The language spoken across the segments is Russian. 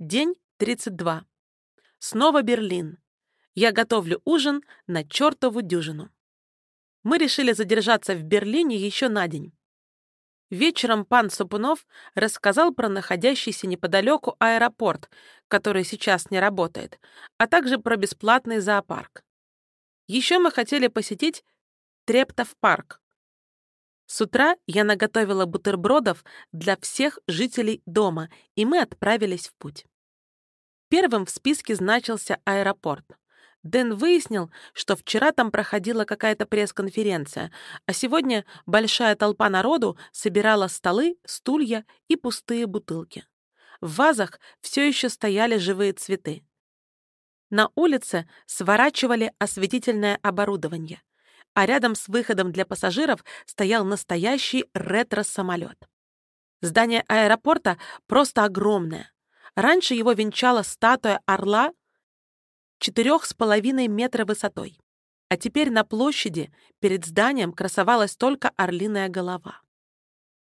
День 32. Снова Берлин. Я готовлю ужин на чертову дюжину. Мы решили задержаться в Берлине еще на день. Вечером пан Супунов рассказал про находящийся неподалеку аэропорт, который сейчас не работает, а также про бесплатный зоопарк. Еще мы хотели посетить Трептов парк. С утра я наготовила бутербродов для всех жителей дома, и мы отправились в путь. Первым в списке значился аэропорт. Дэн выяснил, что вчера там проходила какая-то пресс-конференция, а сегодня большая толпа народу собирала столы, стулья и пустые бутылки. В вазах все еще стояли живые цветы. На улице сворачивали осветительное оборудование, а рядом с выходом для пассажиров стоял настоящий ретро-самолет. Здание аэропорта просто огромное. Раньше его венчала статуя орла четырех с половиной метра высотой, а теперь на площади перед зданием красовалась только орлиная голова.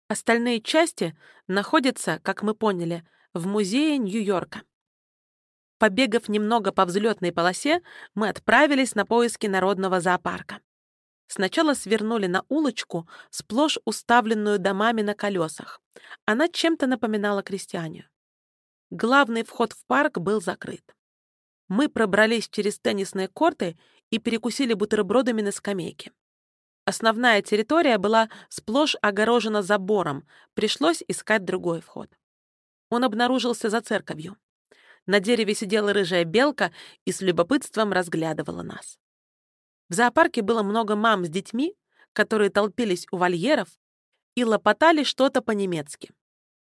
Остальные части находятся, как мы поняли, в музее Нью-Йорка. Побегав немного по взлетной полосе, мы отправились на поиски народного зоопарка. Сначала свернули на улочку, сплошь уставленную домами на колесах. Она чем-то напоминала крестьянию. Главный вход в парк был закрыт. Мы пробрались через теннисные корты и перекусили бутербродами на скамейке. Основная территория была сплошь огорожена забором, пришлось искать другой вход. Он обнаружился за церковью. На дереве сидела рыжая белка и с любопытством разглядывала нас. В зоопарке было много мам с детьми, которые толпились у вольеров и лопотали что-то по-немецки.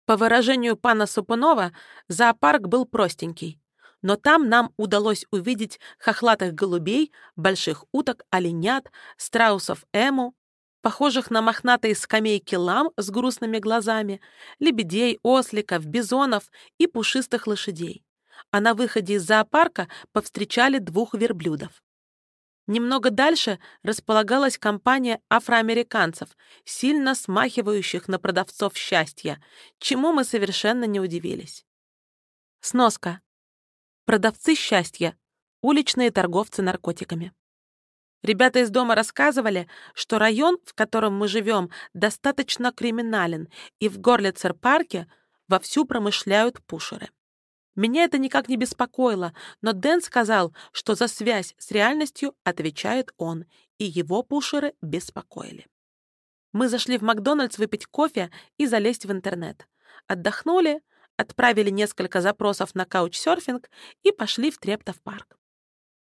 По выражению пана Супунова, зоопарк был простенький, но там нам удалось увидеть хохлатых голубей, больших уток, оленят, страусов эму, похожих на мохнатые скамейки лам с грустными глазами, лебедей, осликов, бизонов и пушистых лошадей. А на выходе из зоопарка повстречали двух верблюдов. Немного дальше располагалась компания афроамериканцев, сильно смахивающих на продавцов счастья, чему мы совершенно не удивились. Сноска. Продавцы счастья. Уличные торговцы наркотиками. Ребята из дома рассказывали, что район, в котором мы живем, достаточно криминален, и в Горлицер-парке вовсю промышляют пушеры. Меня это никак не беспокоило, но Дэн сказал, что за связь с реальностью отвечает он, и его пушеры беспокоили. Мы зашли в Макдональдс выпить кофе и залезть в интернет. Отдохнули, отправили несколько запросов на каучсерфинг и пошли в Трептов парк.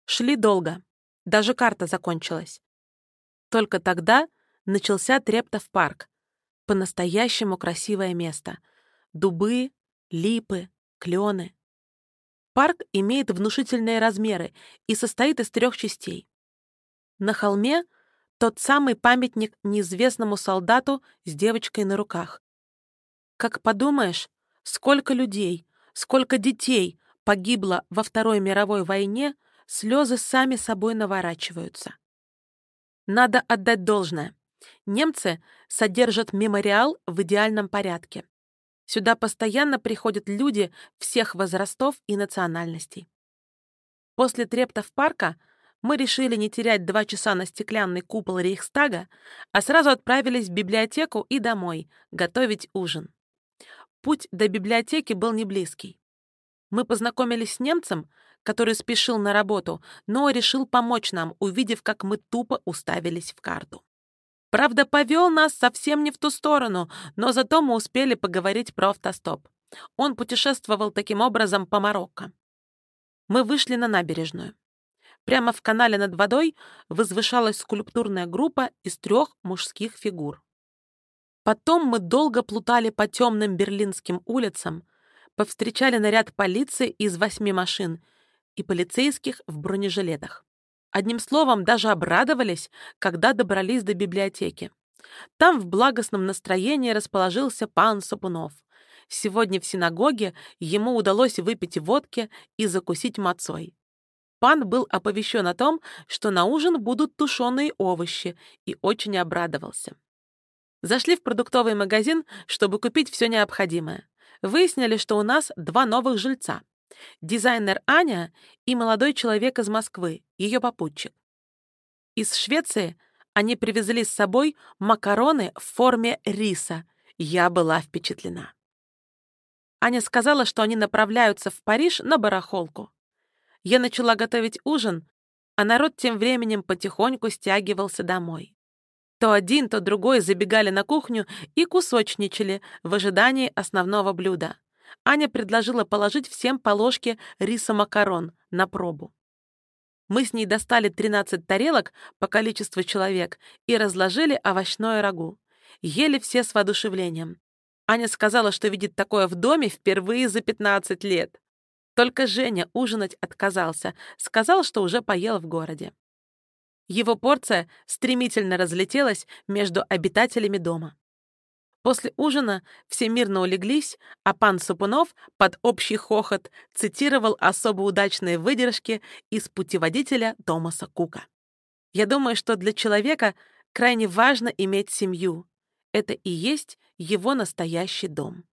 Шли долго. Даже карта закончилась. Только тогда начался Трептов парк. По-настоящему красивое место. Дубы, липы, клены. Парк имеет внушительные размеры и состоит из трех частей. На холме тот самый памятник неизвестному солдату с девочкой на руках. Как подумаешь, сколько людей, сколько детей погибло во Второй мировой войне, слезы сами собой наворачиваются. Надо отдать должное. Немцы содержат мемориал в идеальном порядке. Сюда постоянно приходят люди всех возрастов и национальностей. После трептов парка мы решили не терять два часа на стеклянный купол Рейхстага, а сразу отправились в библиотеку и домой готовить ужин. Путь до библиотеки был не близкий. Мы познакомились с немцем, который спешил на работу, но решил помочь нам, увидев, как мы тупо уставились в карту. Правда, повел нас совсем не в ту сторону, но зато мы успели поговорить про автостоп. Он путешествовал таким образом по Марокко. Мы вышли на набережную. Прямо в канале над водой возвышалась скульптурная группа из трех мужских фигур. Потом мы долго плутали по темным берлинским улицам, повстречали наряд полиции из восьми машин и полицейских в бронежилетах. Одним словом, даже обрадовались, когда добрались до библиотеки. Там в благостном настроении расположился пан Сапунов. Сегодня в синагоге ему удалось выпить водки и закусить мацой. Пан был оповещен о том, что на ужин будут тушеные овощи, и очень обрадовался. Зашли в продуктовый магазин, чтобы купить все необходимое. Выяснили, что у нас два новых жильца. Дизайнер Аня и молодой человек из Москвы, ее попутчик. Из Швеции они привезли с собой макароны в форме риса. Я была впечатлена. Аня сказала, что они направляются в Париж на барахолку. Я начала готовить ужин, а народ тем временем потихоньку стягивался домой. То один, то другой забегали на кухню и кусочничали в ожидании основного блюда. Аня предложила положить всем по ложке риса-макарон на пробу. Мы с ней достали 13 тарелок по количеству человек и разложили овощное рагу. Ели все с воодушевлением. Аня сказала, что видит такое в доме впервые за 15 лет. Только Женя ужинать отказался, сказал, что уже поел в городе. Его порция стремительно разлетелась между обитателями дома. После ужина все мирно улеглись, а пан Сапунов под общий хохот цитировал особо удачные выдержки из путеводителя Томаса Кука. Я думаю, что для человека крайне важно иметь семью. Это и есть его настоящий дом.